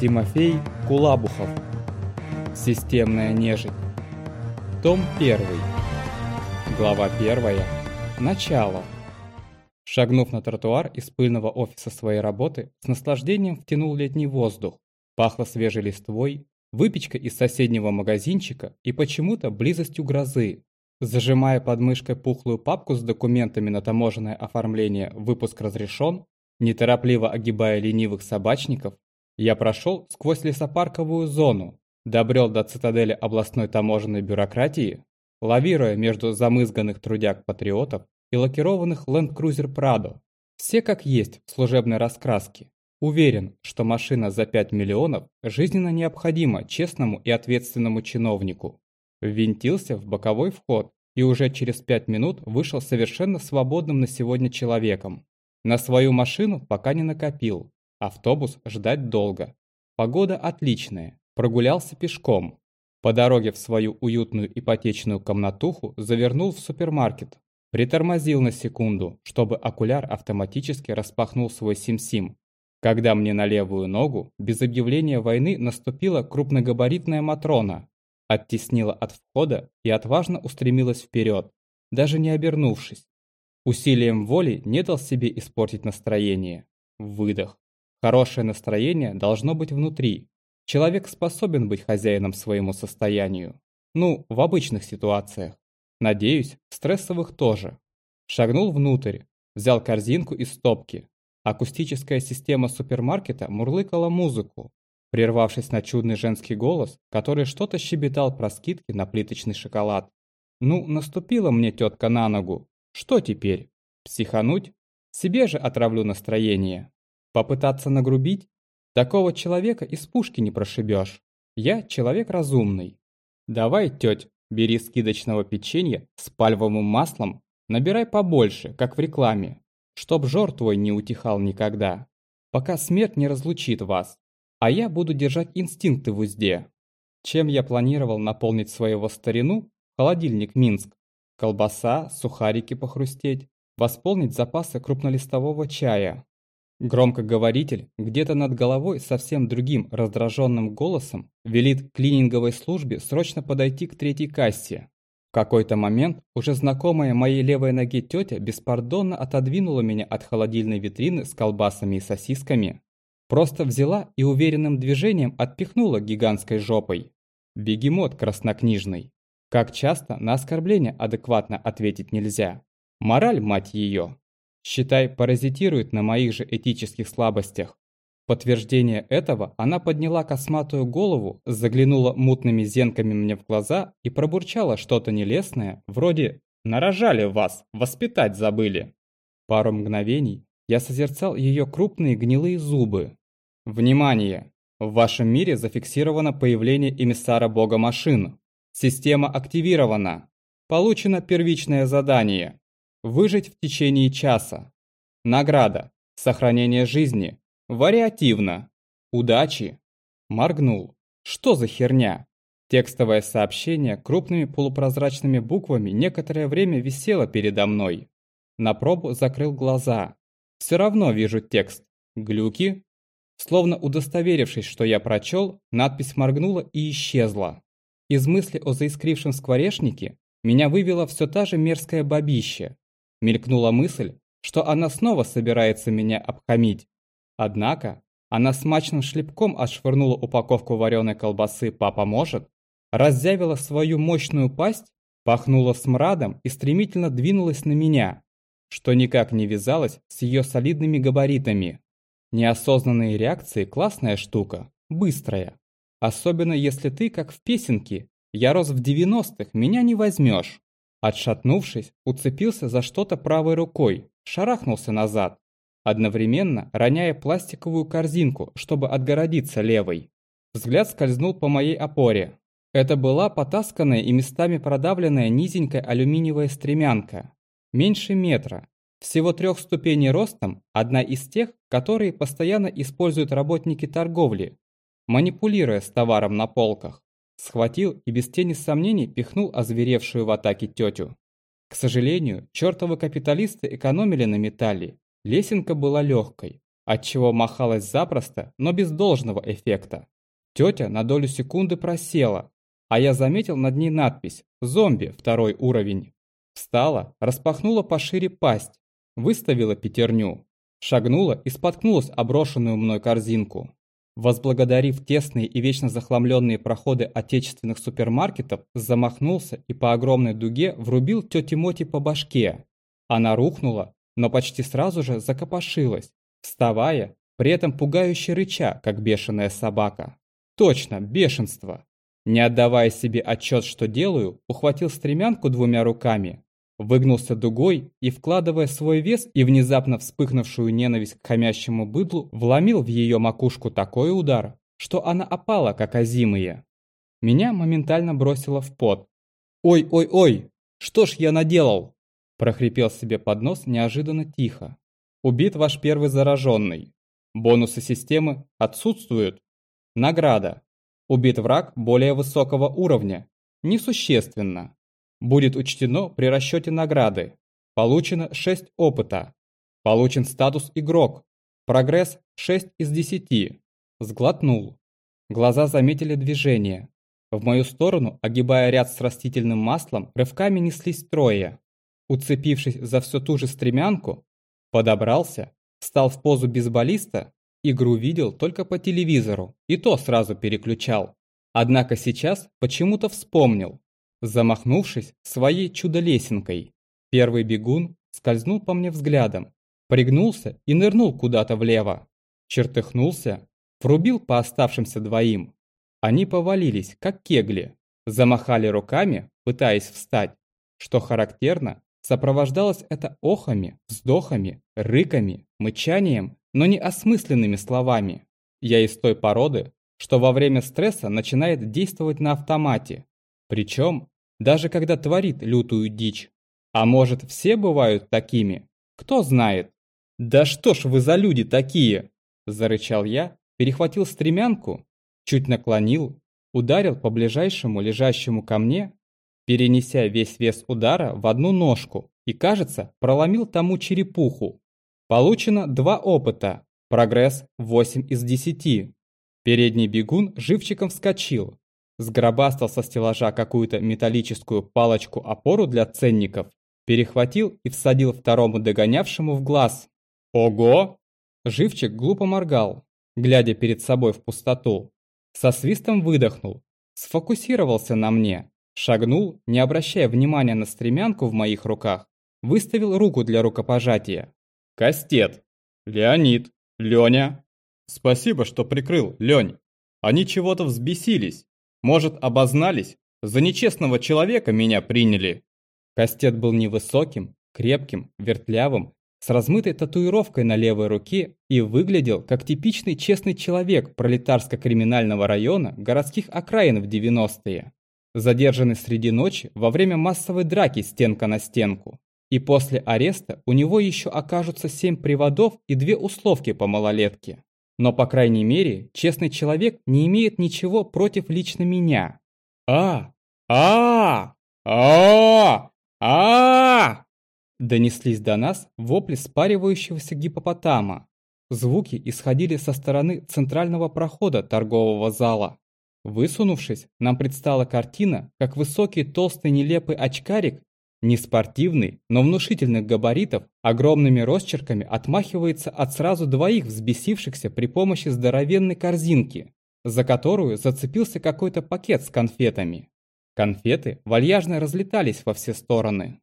Тимофей Кулабухов. Системная нежить. Том 1. Глава 1. Начало. Шагнув на тротуар из пыльного офиса своей работы, с наслаждением втянул летний воздух. Пахло свежей листвой, выпечкой из соседнего магазинчика и почему-то близостью грозы. Зажимая под мышкой пухлую папку с документами на таможенное оформление «Выпуск разрешен», неторопливо огибая ленивых собачников, я прошел сквозь лесопарковую зону, добрел до цитадели областной таможенной бюрократии, лавируя между замызганных трудяг-патриотов и лакированных Cruiser Prado. Все как есть в служебной раскраске. Уверен, что машина за 5 миллионов жизненно необходима честному и ответственному чиновнику. Ввинтился в боковой вход и уже через 5 минут вышел совершенно свободным на сегодня человеком. На свою машину пока не накопил, Автобус ждать долго. Погода отличная. Прогулялся пешком. По дороге в свою уютную ипотечную комнатуху завернул в супермаркет. Притормозил на секунду, чтобы окуляр автоматически распахнул свой сим-сим. Когда мне на левую ногу без объявления войны наступила крупногабаритная Матрона, оттеснила от входа и отважно устремилась вперед, даже не обернувшись. Усилием воли не дал себе испортить настроение. Выдох. Хорошее настроение должно быть внутри. Человек способен быть хозяином своему состоянию. Ну, в обычных ситуациях. Надеюсь, в стрессовых тоже. Шагнул внутрь, взял корзинку из стопки. Акустическая система супермаркета мурлыкала музыку, прервавшись на чудный женский голос, который что-то щебетал про скидки на плиточный шоколад. Ну, наступила мне тетка на ногу. Что теперь? Психануть? Себе же отравлю настроение. Попытаться нагрубить? Такого человека из пушки не прошибешь. Я человек разумный. Давай, теть, бери скидочного печенья с пальвовым маслом, набирай побольше, как в рекламе, чтоб жор твой не утихал никогда, пока смерть не разлучит вас, а я буду держать инстинкты в узде. Чем я планировал наполнить своего старину, холодильник Минск, колбаса, сухарики похрустеть, восполнить запасы крупнолистового чая, Громкоговоритель где-то над головой совсем другим раздраженным голосом велит клининговой службе срочно подойти к третьей кассе. В какой-то момент уже знакомая моей левой ноге тетя беспардонно отодвинула меня от холодильной витрины с колбасами и сосисками. Просто взяла и уверенным движением отпихнула гигантской жопой. Бегемот краснокнижный. Как часто на оскорбление адекватно ответить нельзя. Мораль, мать ее. Считай, паразитирует на моих же этических слабостях. подтверждение этого она подняла косматую голову, заглянула мутными зенками мне в глаза и пробурчала что-то нелестное, вроде «нарожали вас, воспитать забыли». Пару мгновений я созерцал ее крупные гнилые зубы. Внимание! В вашем мире зафиксировано появление эмиссара бога машин. Система активирована. Получено первичное задание. Выжить в течение часа. Награда. Сохранение жизни. Вариативно. Удачи. Моргнул. Что за херня? Текстовое сообщение крупными полупрозрачными буквами некоторое время висело передо мной. На пробу закрыл глаза. Все равно вижу текст. Глюки? Словно удостоверившись, что я прочел, надпись моргнула и исчезла. Из мысли о заискрившем скворечнике меня вывела все та же мерзкая бабища, Мелькнула мысль, что она снова собирается меня обхамить. Однако она смачным шлепком отшвырнула упаковку вареной колбасы «Папа может», раззявила свою мощную пасть, пахнула смрадом и стремительно двинулась на меня, что никак не вязалось с ее солидными габаритами. Неосознанные реакции – классная штука, быстрая. Особенно если ты, как в песенке, «Я рос в 90-х, меня не возьмешь». Отшатнувшись, уцепился за что-то правой рукой, шарахнулся назад, одновременно роняя пластиковую корзинку, чтобы отгородиться левой. Взгляд скользнул по моей опоре. Это была потасканная и местами продавленная низенькая алюминиевая стремянка. Меньше метра. Всего трех ступеней ростом, одна из тех, которые постоянно используют работники торговли, манипулируя с товаром на полках. Схватил и без тени сомнений пихнул озверевшую в атаке тетю. К сожалению, чертовы капиталисты экономили на металле. Лесенка была легкой, отчего махалась запросто, но без должного эффекта. Тетя на долю секунды просела, а я заметил над ней надпись «Зомби, второй уровень». Встала, распахнула пошире пасть, выставила пятерню, шагнула и споткнулась о брошенную мной корзинку. Возблагодарив тесные и вечно захламленные проходы отечественных супермаркетов, замахнулся и по огромной дуге врубил тете Моти по башке. Она рухнула, но почти сразу же закопошилась, вставая, при этом пугающе рыча, как бешеная собака. Точно, бешенство. Не отдавая себе отчет, что делаю, ухватил стремянку двумя руками, выгнулся дугой и, вкладывая свой вес и внезапно вспыхнувшую ненависть к хомящему быдлу, вломил в ее макушку такой удар, что она опала, как озимые. Меня моментально бросило в пот. «Ой-ой-ой! Что ж я наделал?» прохрипел себе под нос неожиданно тихо. «Убит ваш первый зараженный. Бонусы системы отсутствуют. Награда. Убит враг более высокого уровня. Несущественно. Будет учтено при расчете награды. Получено 6 опыта. Получен статус игрок. Прогресс 6 из 10. Сглотнул. Глаза заметили движение. В мою сторону, огибая ряд с растительным маслом, рывками неслись трое. Уцепившись за всю ту же стремянку, подобрался, встал в позу бейсболиста, игру видел только по телевизору, и то сразу переключал. Однако сейчас почему-то вспомнил, замахнувшись своей чудо-лесенкой. Первый бегун скользнул по мне взглядом, пригнулся и нырнул куда-то влево. Чертыхнулся, врубил по оставшимся двоим. Они повалились, как кегли, замахали руками, пытаясь встать. Что характерно, сопровождалось это охами, вздохами, рыками, мычанием, но не осмысленными словами. Я из той породы, что во время стресса начинает действовать на автомате, причем, даже когда творит лютую дичь. А может, все бывают такими? Кто знает? «Да что ж вы за люди такие?» Зарычал я, перехватил стремянку, чуть наклонил, ударил по ближайшему лежащему ко мне, перенеся весь вес удара в одну ножку и, кажется, проломил тому черепуху. Получено два опыта, прогресс 8 из 10. Передний бегун живчиком вскочил, сгробастал со стеллажа какую-то металлическую палочку-опору для ценников, перехватил и всадил второму догонявшему в глаз. Ого! Живчик глупо моргал, глядя перед собой в пустоту. Со свистом выдохнул, сфокусировался на мне, шагнул, не обращая внимания на стремянку в моих руках, выставил руку для рукопожатия. «Кастет! Леонид! Леня!» «Спасибо, что прикрыл, Лень! Они чего-то взбесились!» Может, обознались? За нечестного человека меня приняли. Кастет был невысоким, крепким, вертлявым, с размытой татуировкой на левой руке и выглядел как типичный честный человек пролетарско-криминального района городских окраин в 90-е. Задержанный среди ночи во время массовой драки стенка на стенку. И после ареста у него еще окажутся семь приводов и две условки по малолетке. Но, по крайней мере, честный человек не имеет ничего против лично меня. А! А! А! А! Донеслись до нас вопли спаривающегося гипопотама. Звуки исходили со стороны центрального прохода торгового зала. Высунувшись, нам предстала картина, как высокий толстый нелепый очкарик не спортивный, но внушительных габаритов, огромными росчерками отмахивается от сразу двоих взбесившихся при помощи здоровенной корзинки, за которую зацепился какой-то пакет с конфетами. Конфеты вальяжно разлетались во все стороны.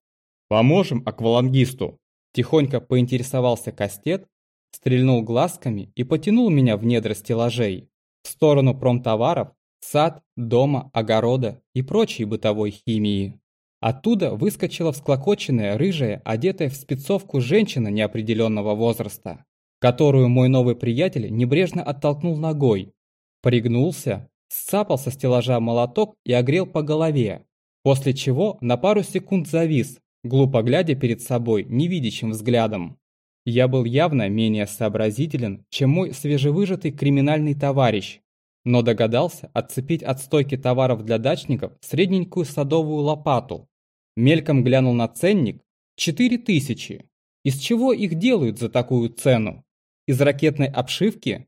«Поможем аквалангисту!» Тихонько поинтересовался Кастет, стрельнул глазками и потянул меня в недра стеллажей, в сторону промтоваров, сад, дома, огорода и прочей бытовой химии. Оттуда выскочила всклокоченная, рыжая, одетая в спецовку женщина неопределенного возраста, которую мой новый приятель небрежно оттолкнул ногой. Пригнулся, сцапал со стеллажа молоток и огрел по голове, после чего на пару секунд завис, глупо глядя перед собой невидящим взглядом. Я был явно менее сообразителен, чем мой свежевыжатый криминальный товарищ, но догадался отцепить от стойки товаров для дачников средненькую садовую лопату, Мельком глянул на ценник. Четыре тысячи. Из чего их делают за такую цену? из ракетной обшивки?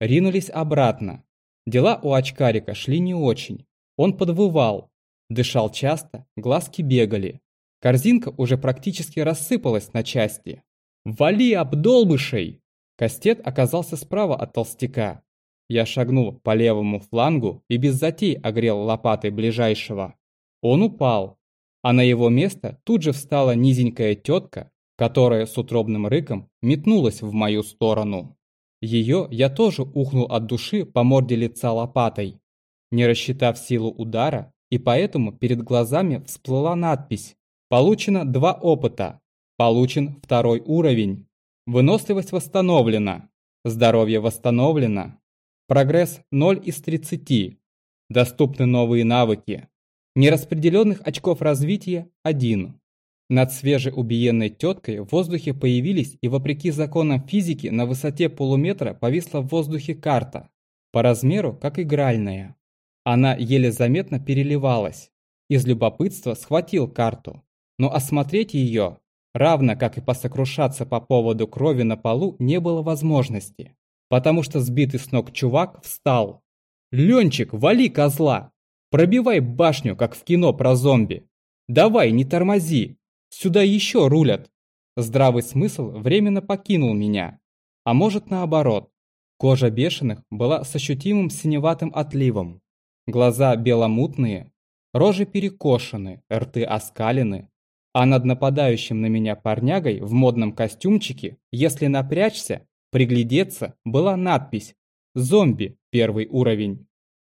Ринулись обратно. Дела у очкарика шли не очень. Он подвывал, дышал часто, глазки бегали. Корзинка уже практически рассыпалась на части. «Вали, обдолбышей!» Кастет оказался справа от толстяка. Я шагнул по левому флангу и без затей огрел лопатой ближайшего. Он упал, а на его место тут же встала низенькая тетка, которая с утробным рыком метнулась в мою сторону. Ее я тоже ухнул от души по морде лица лопатой, не рассчитав силу удара, и поэтому перед глазами всплыла надпись «Получено два опыта. Получен второй уровень. Выносливость восстановлена. Здоровье восстановлено. Прогресс 0 из 30. Доступны новые навыки. Нераспределенных очков развития 1. Над свежеубиенной теткой в воздухе появились и вопреки законам физики на высоте полуметра повисла в воздухе карта. По размеру, как игральная. Она еле заметно переливалась. Из любопытства схватил карту. Но осмотреть ее, равно как и посокрушаться по поводу крови на полу, не было возможности потому что сбитый с ног чувак встал. «Ленчик, вали козла! Пробивай башню, как в кино про зомби! Давай, не тормози! Сюда еще рулят!» Здравый смысл временно покинул меня. А может наоборот. Кожа бешеных была с ощутимым синеватым отливом. Глаза беломутные, рожи перекошены, рты оскалены. А над нападающим на меня парнягой в модном костюмчике, если напрячься, Приглядеться была надпись «Зомби, первый уровень».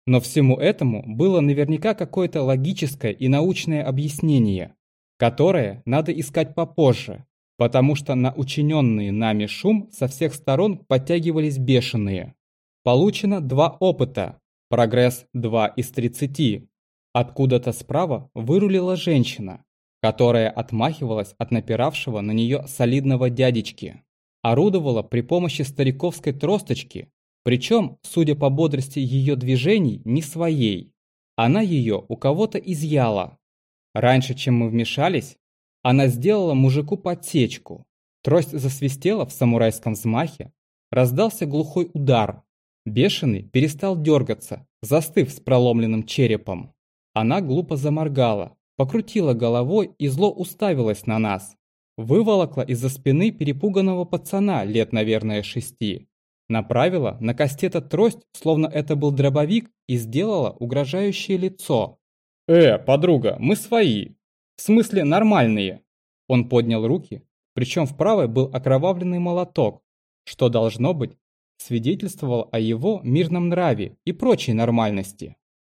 Но всему этому было наверняка какое-то логическое и научное объяснение, которое надо искать попозже, потому что на учиненный нами шум со всех сторон подтягивались бешеные. Получено два опыта, прогресс 2 из 30. Откуда-то справа вырулила женщина, которая отмахивалась от напиравшего на нее солидного дядечки орудовала при помощи стариковской тросточки, причем, судя по бодрости ее движений, не своей. Она ее у кого-то изъяла. Раньше, чем мы вмешались, она сделала мужику подсечку. Трость засвистела в самурайском взмахе, раздался глухой удар. Бешеный перестал дергаться, застыв с проломленным черепом. Она глупо заморгала, покрутила головой и зло уставилась на нас. Выволокла из-за спины перепуганного пацана лет, наверное, шести. Направила на кастета трость, словно это был дробовик, и сделала угрожающее лицо. «Э, подруга, мы свои. В смысле нормальные». Он поднял руки, причем в правой был окровавленный молоток, что должно быть, свидетельствовало о его мирном нраве и прочей нормальности.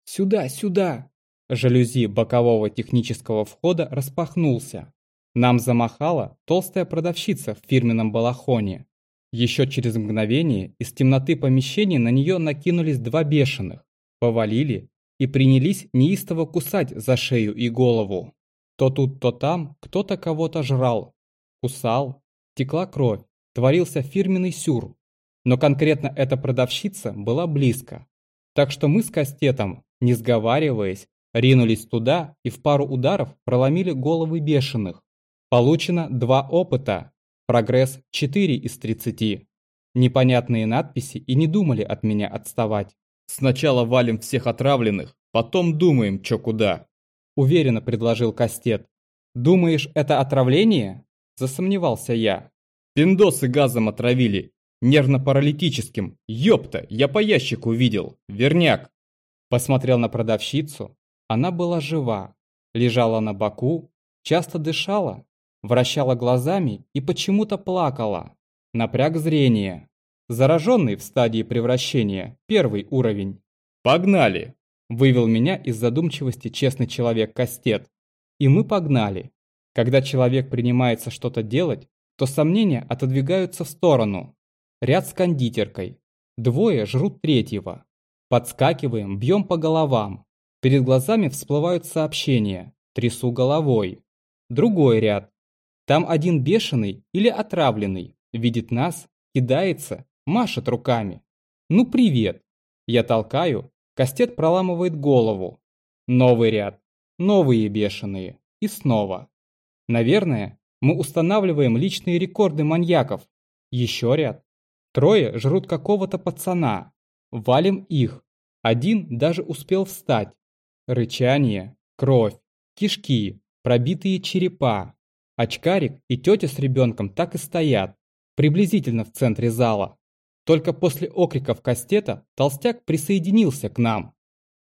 «Сюда, сюда!» Жалюзи бокового технического входа распахнулся. Нам замахала толстая продавщица в фирменном балахоне. Еще через мгновение из темноты помещения на нее накинулись два бешеных, повалили и принялись неистово кусать за шею и голову. То тут, то там кто-то кого-то жрал, кусал, текла кровь, творился фирменный сюр. Но конкретно эта продавщица была близко. Так что мы с Кастетом, не сговариваясь, ринулись туда и в пару ударов проломили головы бешеных. Получено два опыта. Прогресс 4 из 30. Непонятные надписи и не думали от меня отставать. Сначала валим всех отравленных, потом думаем, чё куда. Уверенно предложил Кастет. Думаешь, это отравление? Засомневался я. Пиндосы газом отравили. Нервно-паралитическим. Ёпта, я по ящику видел. Верняк. Посмотрел на продавщицу. Она была жива. Лежала на боку, часто дышала, вращала глазами и почему-то плакала. Напряг зрение. Зараженный в стадии превращения, первый уровень. «Погнали!» – вывел меня из задумчивости честный человек Кастет. И мы погнали. Когда человек принимается что-то делать, то сомнения отодвигаются в сторону. Ряд с кондитеркой. Двое жрут третьего. Подскакиваем, бьем по головам. Перед глазами всплывают сообщения. Трясу головой. Другой ряд. Там один бешеный или отравленный, видит нас, кидается, машет руками. Ну привет. Я толкаю, кастет проламывает голову. Новый ряд, новые бешеные. И снова. Наверное, мы устанавливаем личные рекорды маньяков. Еще ряд. Трое жрут какого-то пацана. Валим их. Один даже успел встать. Рычание, кровь, кишки, пробитые черепа. Очкарик и тетя с ребенком так и стоят, приблизительно в центре зала. Только после окриков Кастета толстяк присоединился к нам.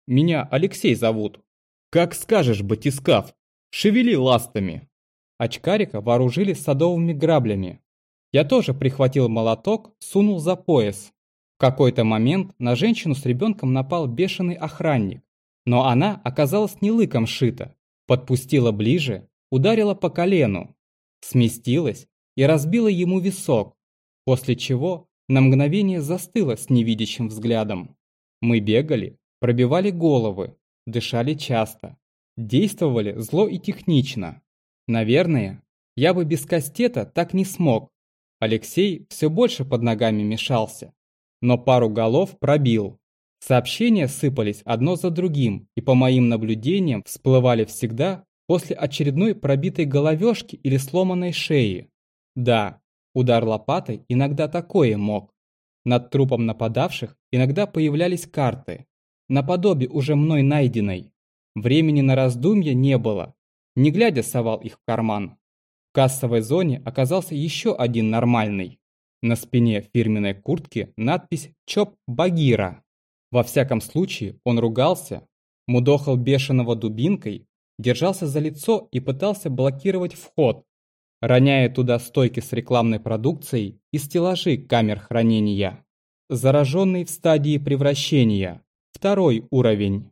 «Меня Алексей зовут». «Как скажешь, батискаф, шевели ластами». Очкарика вооружили садовыми граблями. Я тоже прихватил молоток, сунул за пояс. В какой-то момент на женщину с ребенком напал бешеный охранник. Но она оказалась не лыком шита. Подпустила ближе, ударила по колену. Сместилась и разбила ему висок. После чего на мгновение застыла с невидящим взглядом. Мы бегали, пробивали головы, дышали часто. Действовали зло и технично. Наверное, я бы без кастета так не смог. Алексей все больше под ногами мешался. Но пару голов пробил. Сообщения сыпались одно за другим и по моим наблюдениям всплывали всегда после очередной пробитой головешки или сломанной шеи. Да, удар лопатой иногда такое мог. Над трупом нападавших иногда появлялись карты, наподобие уже мной найденной. Времени на раздумья не было, не глядя совал их в карман. В кассовой зоне оказался еще один нормальный. На спине фирменной куртки надпись «ЧОП Багира». Во всяком случае, он ругался, мудохал бешеного дубинкой, держался за лицо и пытался блокировать вход, роняя туда стойки с рекламной продукцией и стеллажи камер хранения. Зараженный в стадии превращения. Второй уровень.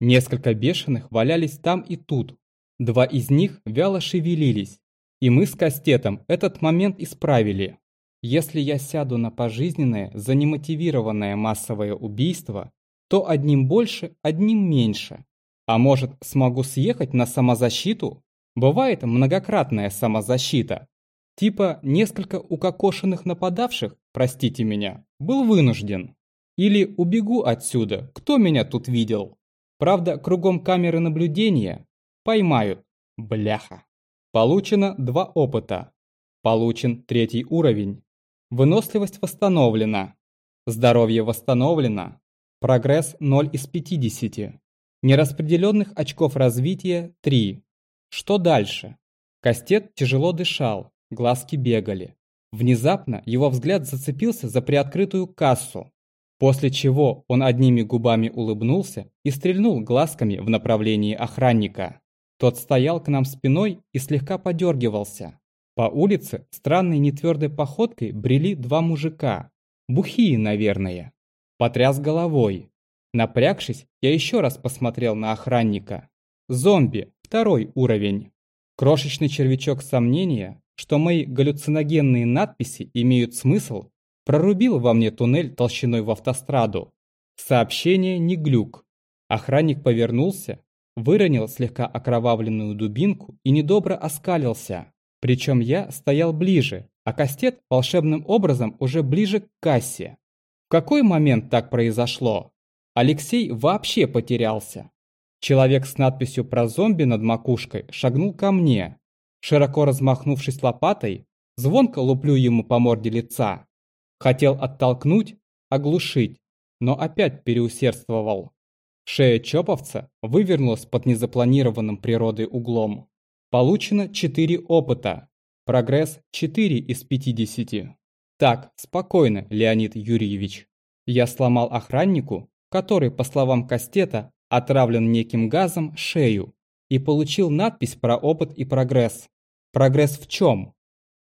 Несколько бешеных валялись там и тут. Два из них вяло шевелились. И мы с Кастетом этот момент исправили. Если я сяду на пожизненное за немотивированное массовое убийство, то одним больше, одним меньше. А может, смогу съехать на самозащиту? Бывает многократная самозащита. Типа несколько укокошенных нападавших, простите меня, был вынужден. Или убегу отсюда, кто меня тут видел? Правда, кругом камеры наблюдения. Поймают. Бляха. Получено два опыта. Получен третий уровень. Выносливость восстановлена. Здоровье восстановлено. Прогресс 0 из 50. Нераспределенных очков развития 3. Что дальше? Кастет тяжело дышал, глазки бегали. Внезапно его взгляд зацепился за приоткрытую кассу, после чего он одними губами улыбнулся и стрельнул глазками в направлении охранника. Тот стоял к нам спиной и слегка подергивался. По улице странной нетвердой походкой брели два мужика. Бухие, наверное. Потряс головой. Напрягшись, я еще раз посмотрел на охранника. Зомби, второй уровень. Крошечный червячок сомнения, что мои галлюциногенные надписи имеют смысл, прорубил во мне туннель толщиной в автостраду. Сообщение не глюк. Охранник повернулся, выронил слегка окровавленную дубинку и недобро оскалился. Причем я стоял ближе, а Кастет волшебным образом уже ближе к кассе. В какой момент так произошло? Алексей вообще потерялся. Человек с надписью про зомби над макушкой шагнул ко мне. Широко размахнувшись лопатой, звонко луплю ему по морде лица. Хотел оттолкнуть, оглушить, но опять переусердствовал. Шея чоповца вывернулась под незапланированным природой углом. Получено 4 опыта. Прогресс 4 из 50. Так, спокойно, Леонид Юрьевич. Я сломал охраннику, который, по словам Кастета, отравлен неким газом, шею и получил надпись про опыт и прогресс. Прогресс в чем?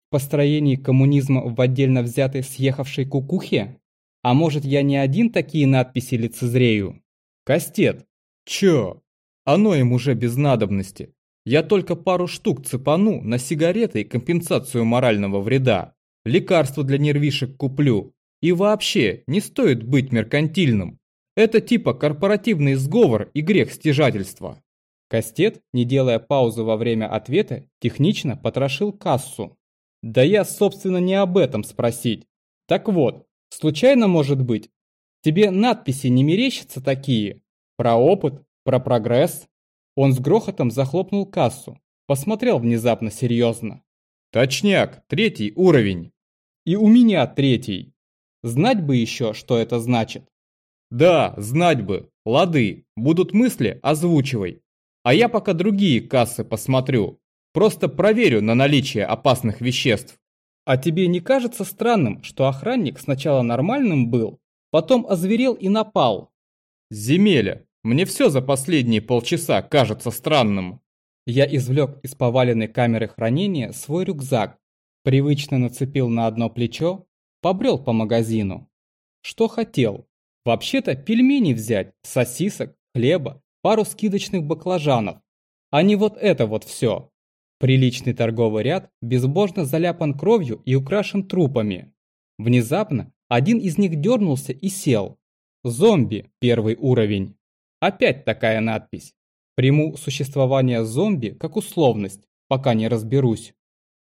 В построении коммунизма в отдельно взятой съехавшей кукухе? А может я не один такие надписи лицезрею? Кастет. Чё? Оно им уже без надобности. Я только пару штук цепану на сигареты и компенсацию морального вреда. Лекарство для нервишек куплю. И вообще, не стоит быть меркантильным. Это типа корпоративный сговор и грех стяжательства. Кастет, не делая паузы во время ответа, технично потрошил кассу. Да я, собственно, не об этом спросить. Так вот, случайно может быть, тебе надписи не мерещатся такие? Про опыт, про прогресс? Он с грохотом захлопнул кассу, посмотрел внезапно серьезно. «Точняк, третий уровень». «И у меня третий». Знать бы еще, что это значит. Да, знать бы. Лады, будут мысли, озвучивай. А я пока другие кассы посмотрю. Просто проверю на наличие опасных веществ. А тебе не кажется странным, что охранник сначала нормальным был, потом озверел и напал? Земеля, мне все за последние полчаса кажется странным. Я извлек из поваленной камеры хранения свой рюкзак, привычно нацепил на одно плечо, побрел по магазину. Что хотел? Вообще-то пельмени взять, сосисок, хлеба, пару скидочных баклажанов. А не вот это вот все. Приличный торговый ряд безбожно заляпан кровью и украшен трупами. Внезапно один из них дернулся и сел. Зомби, первый уровень. Опять такая надпись. Приму существование зомби как условность, пока не разберусь.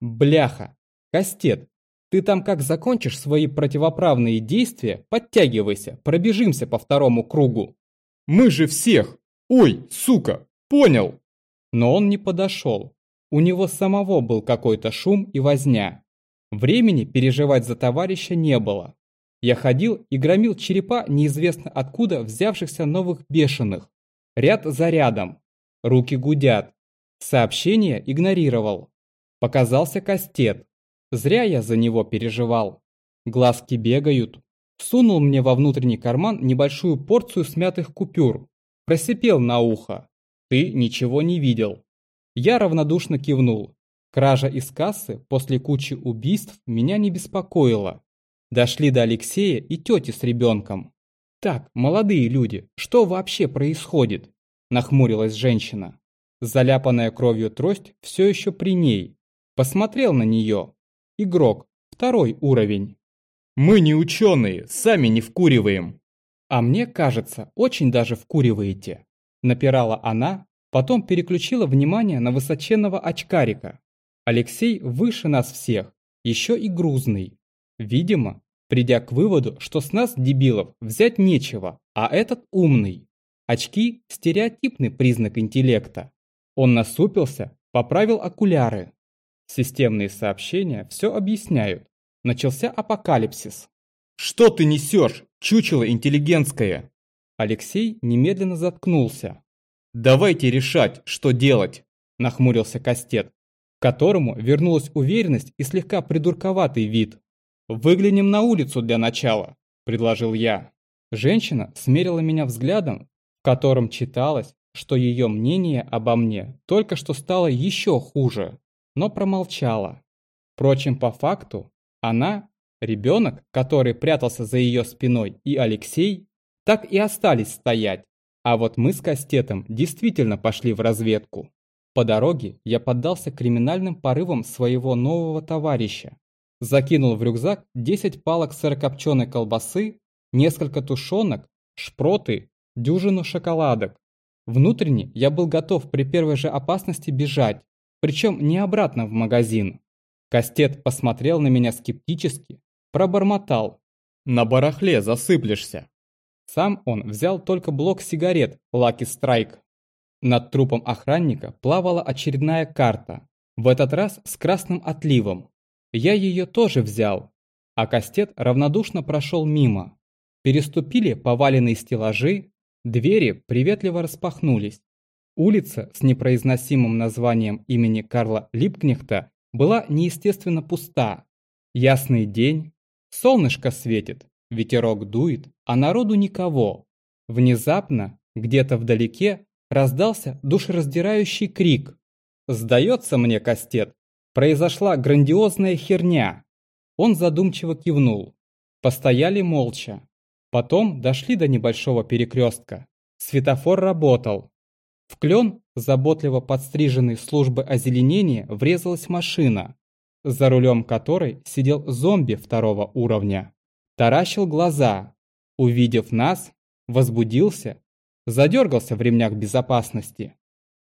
Бляха! Кастет, ты там как закончишь свои противоправные действия, подтягивайся, пробежимся по второму кругу. Мы же всех! Ой, сука, понял! Но он не подошел. У него самого был какой-то шум и возня. Времени переживать за товарища не было. Я ходил и громил черепа неизвестно откуда взявшихся новых бешеных. Ряд за рядом. Руки гудят. Сообщение игнорировал. Показался кастет. Зря я за него переживал. Глазки бегают. Сунул мне во внутренний карман небольшую порцию смятых купюр. Просипел на ухо. Ты ничего не видел. Я равнодушно кивнул. Кража из кассы после кучи убийств меня не беспокоила. Дошли до Алексея и тети с ребенком. Так, молодые люди, что вообще происходит? нахмурилась женщина. Заляпанная кровью трость все еще при ней. Посмотрел на нее. Игрок, второй уровень. Мы не ученые, сами не вкуриваем. А мне кажется, очень даже вкуриваете. Напирала она, потом переключила внимание на высоченного очкарика. Алексей выше нас всех, еще и грузный. Видимо, придя к выводу, что с нас, дебилов, взять нечего, а этот умный. Очки – стереотипный признак интеллекта. Он насупился, поправил окуляры. Системные сообщения все объясняют. Начался апокалипсис. «Что ты несешь, чучело интеллигентское?» Алексей немедленно заткнулся. «Давайте решать, что делать», – нахмурился Кастет, к которому вернулась уверенность и слегка придурковатый вид. «Выглянем на улицу для начала», – предложил я. Женщина смерила меня взглядом, котором читалось, что ее мнение обо мне только что стало еще хуже, но промолчала. Впрочем, по факту, она, ребенок, который прятался за ее спиной, и Алексей, так и остались стоять. А вот мы с Кастетом действительно пошли в разведку. По дороге я поддался криминальным порывам своего нового товарища. Закинул в рюкзак 10 палок сырокопченой колбасы, несколько тушенок, шпроты дюжину шоколадок. Внутренне я был готов при первой же опасности бежать, причем не обратно в магазин. Кастет посмотрел на меня скептически, пробормотал. «На барахле засыплешься». Сам он взял только блок сигарет Lucky Strike. Над трупом охранника плавала очередная карта, в этот раз с красным отливом. Я ее тоже взял, а Кастет равнодушно прошел мимо. Переступили поваленные стеллажи, Двери приветливо распахнулись. Улица с непроизносимым названием имени Карла Липкнехта была неестественно пуста. Ясный день, солнышко светит, ветерок дует, а народу никого. Внезапно, где-то вдалеке, раздался душераздирающий крик. «Сдается мне, Кастет, произошла грандиозная херня!» Он задумчиво кивнул. Постояли молча. Потом дошли до небольшого перекрестка. Светофор работал. В клен, заботливо подстриженной службы озеленения, врезалась машина, за рулем которой сидел зомби второго уровня. Таращил глаза. Увидев нас, возбудился, задергался в ремнях безопасности.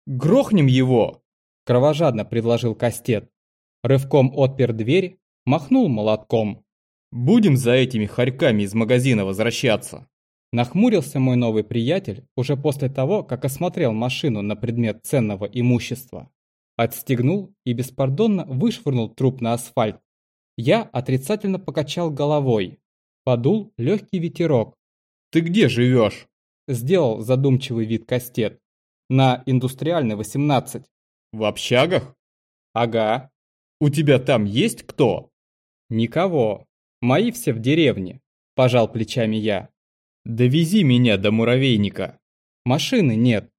«Грохнем его!» – кровожадно предложил Кастет. Рывком отпер дверь, махнул молотком. Будем за этими хорьками из магазина возвращаться. Нахмурился мой новый приятель уже после того, как осмотрел машину на предмет ценного имущества. Отстегнул и беспардонно вышвырнул труп на асфальт. Я отрицательно покачал головой. Подул легкий ветерок. «Ты где живешь?» Сделал задумчивый вид Кастет. «На индустриальной 18». «В общагах?» «Ага». «У тебя там есть кто?» «Никого. Мои все в деревне», – пожал плечами я. «Довези меня до муравейника». «Машины нет.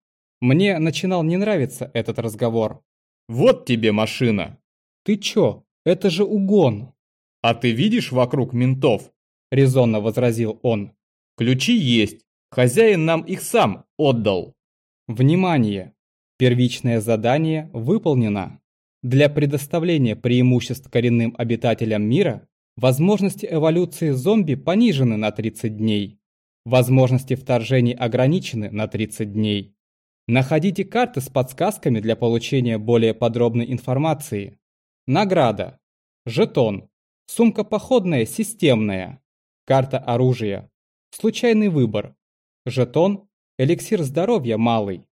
Мне начинал не нравиться этот разговор». «Вот тебе машина». «Ты чё? Это же угон!» «А ты видишь вокруг ментов?» – резонно возразил он. «Ключи есть. Хозяин нам их сам отдал». Внимание! Первичное задание выполнено. Для предоставления преимуществ коренным обитателям мира возможности эволюции зомби понижены на 30 дней. Возможности вторжений ограничены на 30 дней. Находите карты с подсказками для получения более подробной информации. Награда. Жетон. Сумка походная системная. Карта оружия. Случайный выбор. Жетон. Эликсир здоровья малый.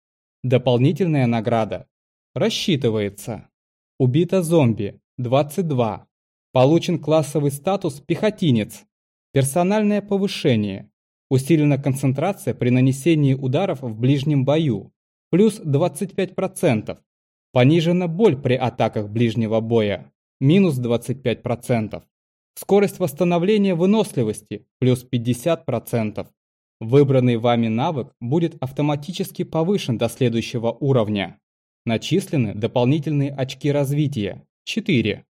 Дополнительная награда. Рассчитывается. Убито зомби. 22. Получен классовый статус пехотинец. Персональное повышение. Усилена концентрация при нанесении ударов в ближнем бою. Плюс 25%. Понижена боль при атаках ближнего боя. Минус 25%. Скорость восстановления выносливости. Плюс 50%. Выбранный вами навык будет автоматически повышен до следующего уровня. Начислены дополнительные очки развития. 4.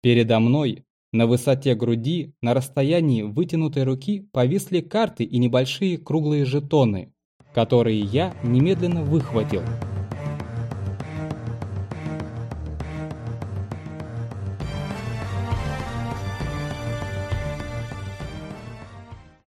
Передо мной, на высоте груди, на расстоянии вытянутой руки повисли карты и небольшие круглые жетоны, которые я немедленно выхватил.